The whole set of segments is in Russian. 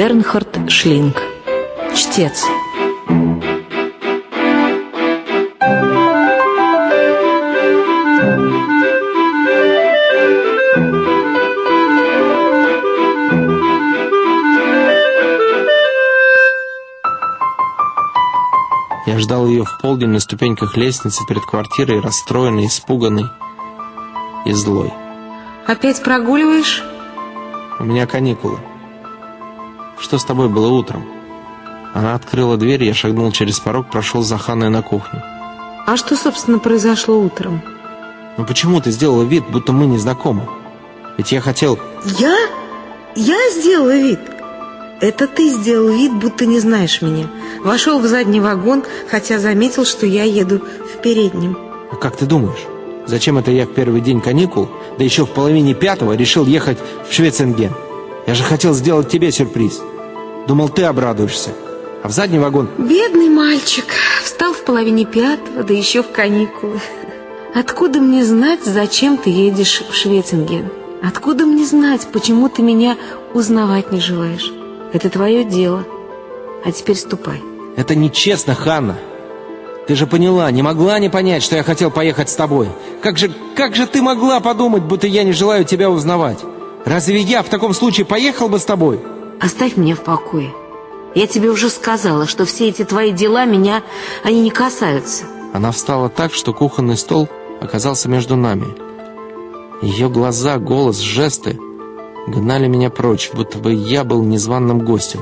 Бернхард Шлинг. Чтец. Я ждал ее в полдень на ступеньках лестницы перед квартирой, расстроенный, испуганный и злой. Опять прогуливаешь? У меня каникулы. Что с тобой было утром? Она открыла дверь, я шагнул через порог, прошел за Ханной на кухню. А что, собственно, произошло утром? Ну почему ты сделала вид, будто мы не знакомы? Ведь я хотел... Я? Я сделала вид? Это ты сделал вид, будто не знаешь меня. Вошел в задний вагон, хотя заметил, что я еду в переднем. А как ты думаешь, зачем это я в первый день каникул, да еще в половине пятого, решил ехать в Швеценген? Я же хотел сделать тебе сюрприз. Думал, ты обрадуешься. А в задний вагон... Бедный мальчик. Встал в половине пятого, да еще в каникулы. Откуда мне знать, зачем ты едешь в Швеценген? Откуда мне знать, почему ты меня узнавать не желаешь? Это твое дело. А теперь ступай. Это нечестно, Ханна. Ты же поняла, не могла не понять, что я хотел поехать с тобой. Как же, как же ты могла подумать, будто я не желаю тебя узнавать? Разве я в таком случае поехал бы с тобой? Оставь меня в покое. Я тебе уже сказала, что все эти твои дела меня, они не касаются. Она встала так, что кухонный стол оказался между нами. Ее глаза, голос, жесты гнали меня прочь, будто бы я был незваным гостем.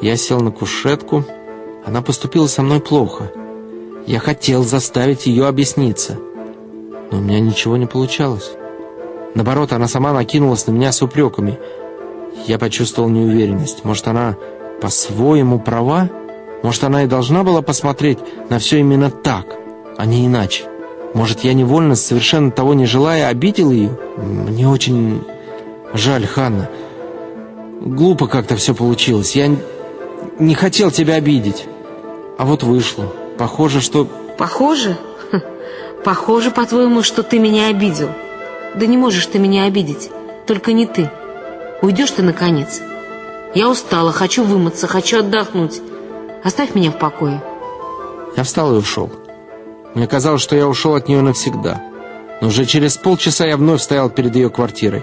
Я сел на кушетку. Она поступила со мной плохо. Я хотел заставить ее объясниться. Но у меня ничего не получалось. Наоборот, она сама накинулась на меня с упреками. Я почувствовал неуверенность. Может, она по-своему права? Может, она и должна была посмотреть на все именно так, а не иначе? Может, я невольно, совершенно того не желая, обидел ее? Мне очень жаль, Ханна. Глупо как-то все получилось. Я не хотел тебя обидеть. А вот вышло. Похоже, что... Похоже? Хм. Похоже, по-твоему, что ты меня обидел. Да не можешь ты меня обидеть. Только не ты. Уйдешь ты, наконец. Я устала, хочу вымыться, хочу отдохнуть. Оставь меня в покое. Я встал и ушел. Мне казалось, что я ушел от нее навсегда. Но уже через полчаса я вновь стоял перед ее квартирой.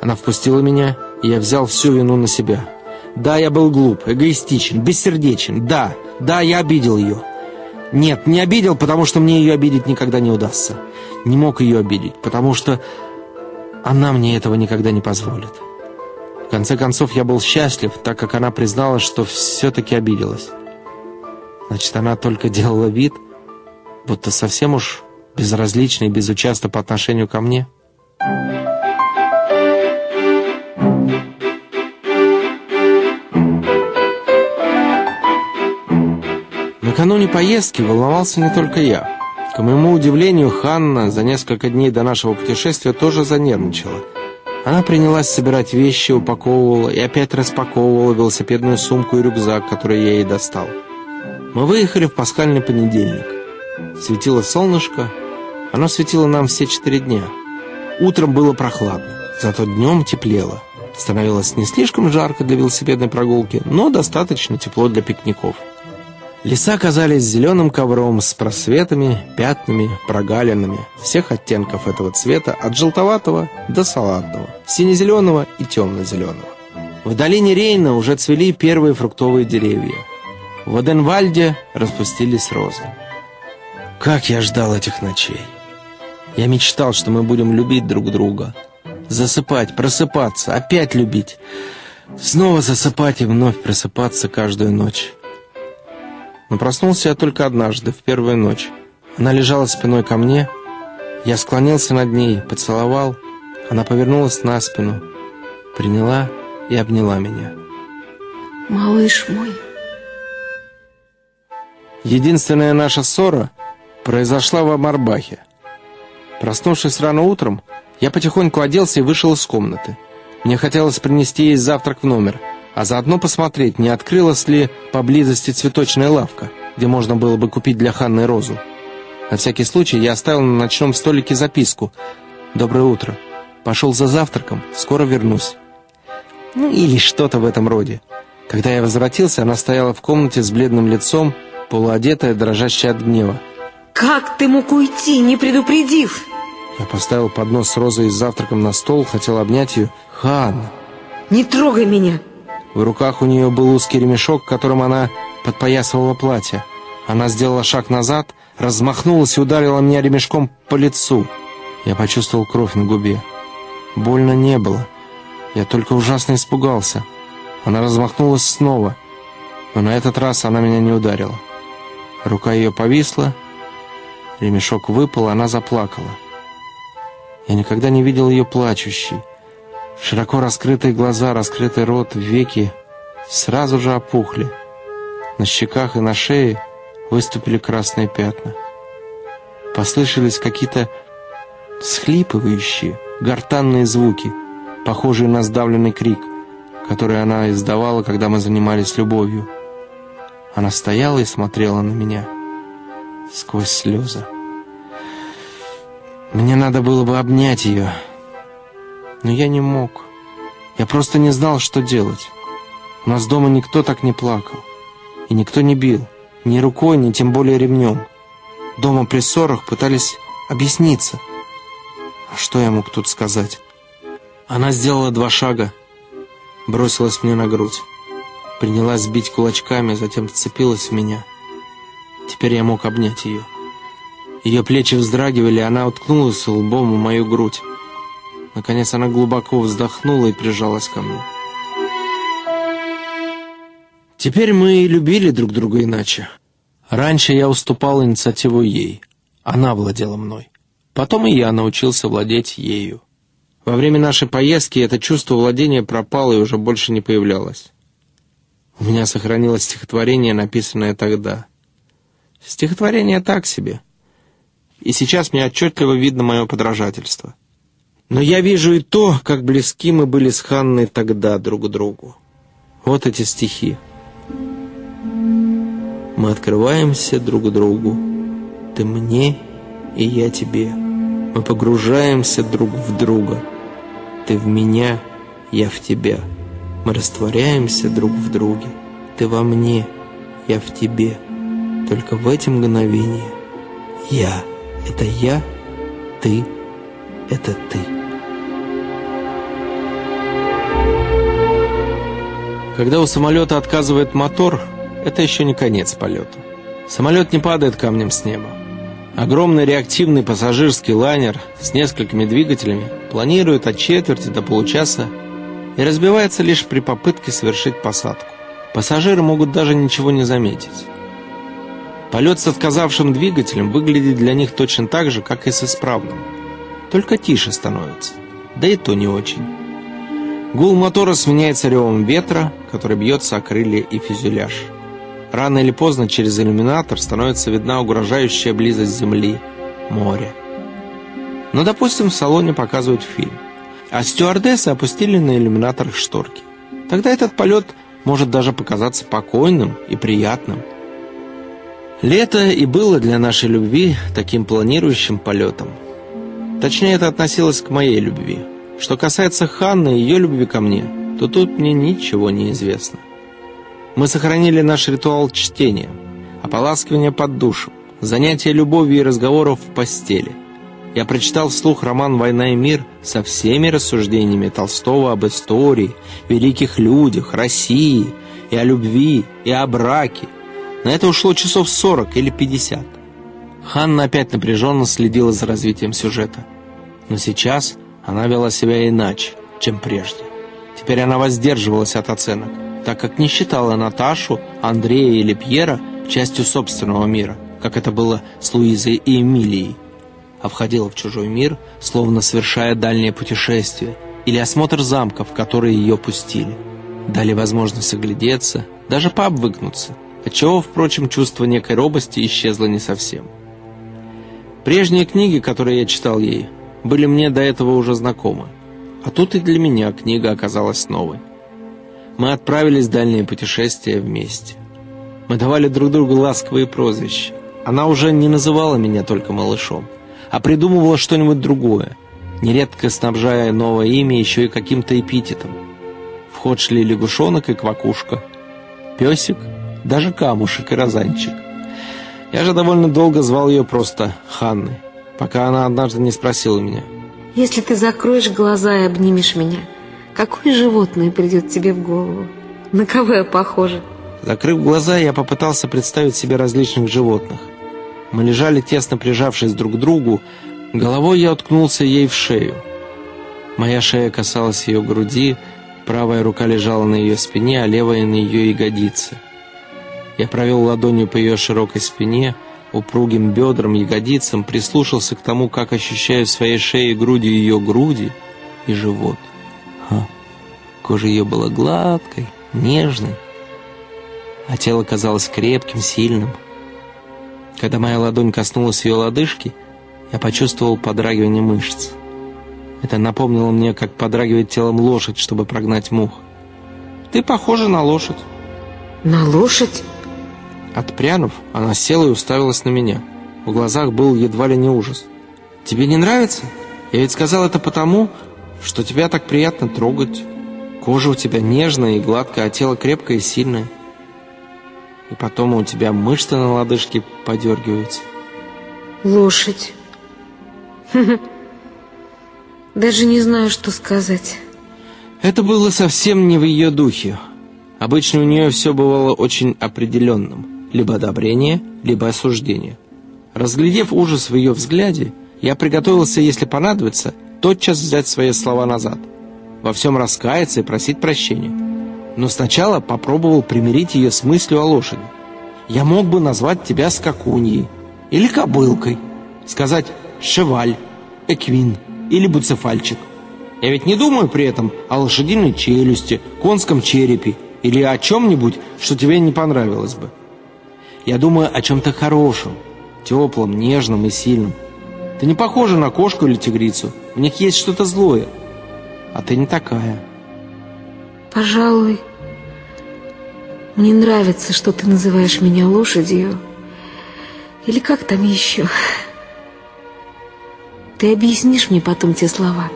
Она впустила меня, и я взял всю вину на себя. Да, я был глуп, эгоистичен, бессердечен. Да, да, я обидел ее. Нет, не обидел, потому что мне ее обидеть никогда не удастся. Не мог ее обидеть, потому что она мне этого никогда не позволит. В конце концов, я был счастлив, так как она призналась, что все-таки обиделась. Значит, она только делала вид, будто совсем уж безразлична и безучастна по отношению ко мне. Накануне поездки волновался не только я. К моему удивлению, Ханна за несколько дней до нашего путешествия тоже занервничала. Она принялась собирать вещи, упаковывала и опять распаковывала велосипедную сумку и рюкзак, который я ей достал. Мы выехали в пасхальный понедельник. Светило солнышко, оно светило нам все четыре дня. Утром было прохладно, зато днем теплело. Становилось не слишком жарко для велосипедной прогулки, но достаточно тепло для пикников. Леса казались зеленым ковром с просветами, пятнами, прогалинами всех оттенков этого цвета, от желтоватого до салатного, сине-зеленого и темно-зеленого. В долине Рейна уже цвели первые фруктовые деревья. В Оденвальде распустились розы. Как я ждал этих ночей! Я мечтал, что мы будем любить друг друга. Засыпать, просыпаться, опять любить. Снова засыпать и вновь просыпаться каждую ночь. Но проснулся я только однажды, в первую ночь. Она лежала спиной ко мне. Я склонился над ней, поцеловал. Она повернулась на спину, приняла и обняла меня. Малыш мой. Единственная наша ссора произошла в Амарбахе. Проснувшись рано утром, я потихоньку оделся и вышел из комнаты. Мне хотелось принести ей завтрак в номер – а заодно посмотреть, не открылась ли поблизости цветочная лавка, где можно было бы купить для Ханны розу. На всякий случай я оставил на ночном столике записку. «Доброе утро. Пошел за завтраком. Скоро вернусь». Ну, или что-то в этом роде. Когда я возвратился, она стояла в комнате с бледным лицом, полуодетая, дрожащая от гнева. «Как ты мог уйти, не предупредив?» Я поставил поднос с розой и завтраком на стол, хотел обнять ее. «Ханна!» «Не трогай меня!» В руках у нее был узкий ремешок, которым она подпоясывала платье. Она сделала шаг назад, размахнулась и ударила меня ремешком по лицу. Я почувствовал кровь на губе. Больно не было. Я только ужасно испугался. Она размахнулась снова, но на этот раз она меня не ударила. Рука ее повисла, ремешок выпал, она заплакала. Я никогда не видел ее плачущей. Широко раскрытые глаза, раскрытый рот, веки сразу же опухли. На щеках и на шее выступили красные пятна. Послышались какие-то схлипывающие, гортанные звуки, похожие на сдавленный крик, который она издавала, когда мы занимались любовью. Она стояла и смотрела на меня сквозь слезы. Мне надо было бы обнять ее, но я не мог. Я просто не знал, что делать. У нас дома никто так не плакал. И никто не бил. Ни рукой, ни тем более ремнем. Дома при ссорах пытались объясниться. А что я мог тут сказать? Она сделала два шага, бросилась мне на грудь. Принялась бить кулачками, затем вцепилась в меня. Теперь я мог обнять ее. Ее плечи вздрагивали, она уткнулась лбом в мою грудь. Наконец она глубоко вздохнула и прижалась ко мне. Теперь мы любили друг друга иначе. Раньше я уступал инициативу ей. Она владела мной. Потом и я научился владеть ею. Во время нашей поездки это чувство владения пропало и уже больше не появлялось. У меня сохранилось стихотворение, написанное тогда. Стихотворение так себе. И сейчас мне отчетливо видно мое подражательство. Но я вижу и то, как близки мы были с Ханной тогда друг другу. Вот эти стихи. Мы открываемся друг другу. Ты мне, и я тебе. Мы погружаемся друг в друга. Ты в меня, я в тебя. Мы растворяемся друг в друге. Ты во мне, я в тебе. Только в эти мгновения я — это я, ты — это ты. Когда у самолета отказывает мотор, это еще не конец полета. Самолет не падает камнем с неба. Огромный реактивный пассажирский лайнер с несколькими двигателями планирует от четверти до получаса и разбивается лишь при попытке совершить посадку. Пассажиры могут даже ничего не заметить. Полет с отказавшим двигателем выглядит для них точно так же, как и с исправным. Только тише становится. Да и то не очень. Гул мотора сменяется ревом ветра, который бьется о крылья и фюзеляж. Рано или поздно через иллюминатор становится видна угрожающая близость Земли, моря. Но, допустим, в салоне показывают фильм, а стюардессы опустили на иллюминаторах шторки. Тогда этот полет может даже показаться покойным и приятным. Лето и было для нашей любви таким планирующим полетом. Точнее, это относилось к моей любви – что касается Ханны и ее любви ко мне, то тут мне ничего не известно. Мы сохранили наш ритуал чтения, ополаскивания под душем, занятия любовью и разговоров в постели. Я прочитал вслух роман «Война и мир» со всеми рассуждениями Толстого об истории, великих людях, России, и о любви, и о браке. На это ушло часов 40 или 50. Ханна опять напряженно следила за развитием сюжета. Но сейчас она вела себя иначе, чем прежде. Теперь она воздерживалась от оценок, так как не считала Наташу, Андрея или Пьера частью собственного мира, как это было с Луизой и Эмилией, а входила в чужой мир, словно совершая дальнее путешествие или осмотр замка, в который ее пустили. Дали возможность оглядеться, даже пообвыкнуться, отчего, впрочем, чувство некой робости исчезло не совсем. Прежние книги, которые я читал ей, были мне до этого уже знакомы. А тут и для меня книга оказалась новой. Мы отправились в дальнее путешествие вместе. Мы давали друг другу ласковые прозвища. Она уже не называла меня только малышом, а придумывала что-нибудь другое, нередко снабжая новое имя еще и каким-то эпитетом. В ход шли лягушонок и квакушка, песик, даже камушек и розанчик. Я же довольно долго звал ее просто Ханной, пока она однажды не спросила меня. Если ты закроешь глаза и обнимешь меня, какое животное придет тебе в голову? На кого я похожа? Закрыв глаза, я попытался представить себе различных животных. Мы лежали тесно прижавшись друг к другу, головой я уткнулся ей в шею. Моя шея касалась ее груди, правая рука лежала на ее спине, а левая на ее ягодице. Я провел ладонью по ее широкой спине, упругим бедрам, ягодицам, прислушался к тому, как ощущаю в своей шее и груди ее груди и живот. Ха. Кожа ее была гладкой, нежной, а тело казалось крепким, сильным. Когда моя ладонь коснулась ее лодыжки, я почувствовал подрагивание мышц. Это напомнило мне, как подрагивает телом лошадь, чтобы прогнать мух. «Ты похожа на лошадь». На лошадь? Отпрянув, она села и уставилась на меня. В глазах был едва ли не ужас. «Тебе не нравится? Я ведь сказал это потому, что тебя так приятно трогать. Кожа у тебя нежная и гладкая, а тело крепкое и сильное. И потом у тебя мышцы на лодыжке подергиваются». Лошадь. Даже не знаю, что сказать. Это было совсем не в ее духе. Обычно у нее все бывало очень определенным. Либо одобрение, либо осуждение. Разглядев ужас в ее взгляде, я приготовился, если понадобится, тотчас взять свои слова назад. Во всем раскаяться и просить прощения. Но сначала попробовал примирить ее с мыслью о лошади. Я мог бы назвать тебя скакуньей или кобылкой, сказать «шеваль», «эквин» или «буцефальчик». Я ведь не думаю при этом о лошадиной челюсти, конском черепе или о чем-нибудь, что тебе не понравилось бы. Я думаю о чем-то хорошем, теплом, нежном и сильном. Ты не похожа на кошку или тигрицу. В них есть что-то злое. А ты не такая. Пожалуй, мне нравится, что ты называешь меня лошадью. Или как там еще? Ты объяснишь мне потом те слова?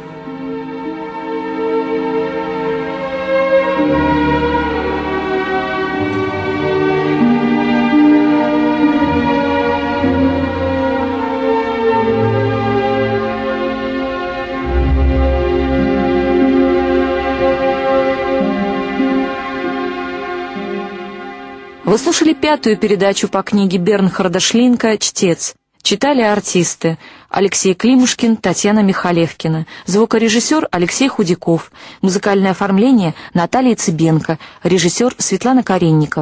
Вы слушали пятую передачу по книге Бернхарда Шлинка «Чтец». Читали артисты Алексей Климушкин, Татьяна Михалевкина, звукорежиссер Алексей Худяков, музыкальное оформление Наталья Цыбенко, режиссер Светлана Каренникова.